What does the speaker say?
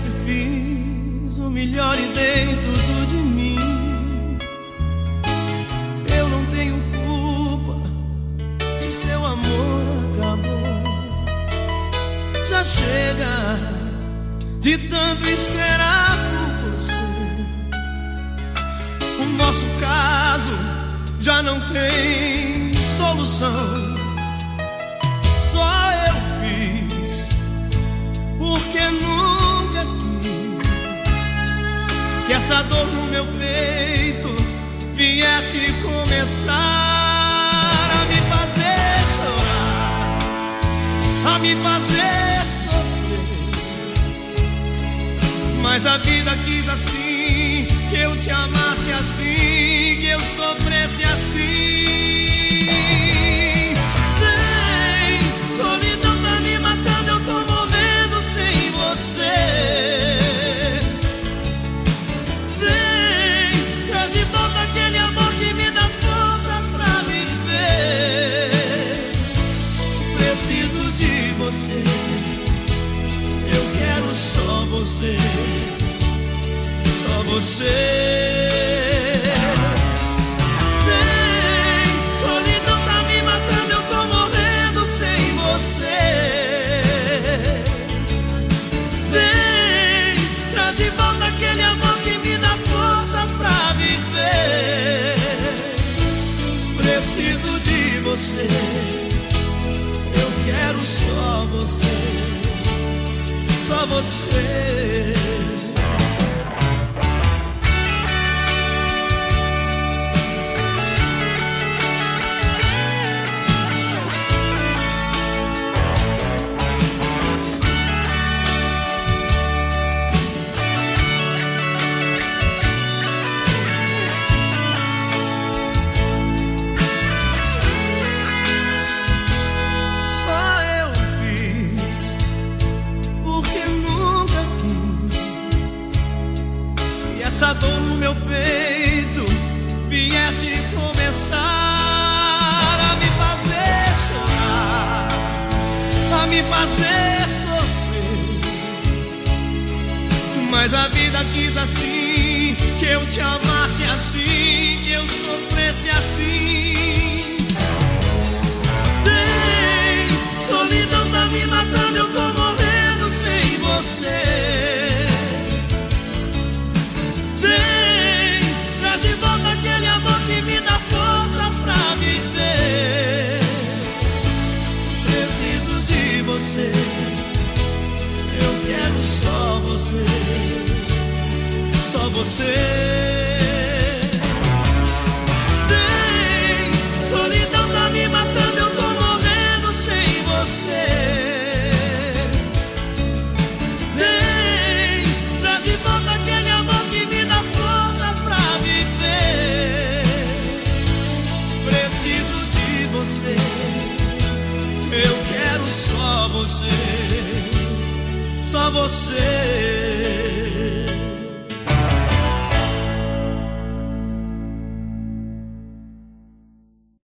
fiz o melhor e dei tudo de mim. Eu não tenho culpa se o seu amor acabou. Já chega de tanto esperar por você. O nosso caso já não tem solução. Essa dor no meu peito viesse começar a me fazer chorar, a me fazer sofrer. Mas a vida quis assim que eu te amasse assim, que eu sofresse assim. Você, eu quero só você, só você. Vem, quero só você, só você. Essa dor no meu peito viesse começar a me fazer chorar, a me fazer sofrer. Mas a vida quis assim que eu te amasse assim, que eu sofresse assim. Você, só você. Vem, solidão tá me matando, eu tô morrendo sem você. Vem, traz de volta aquele amor que me dá forças pra viver. Preciso de você, eu quero só você, só você.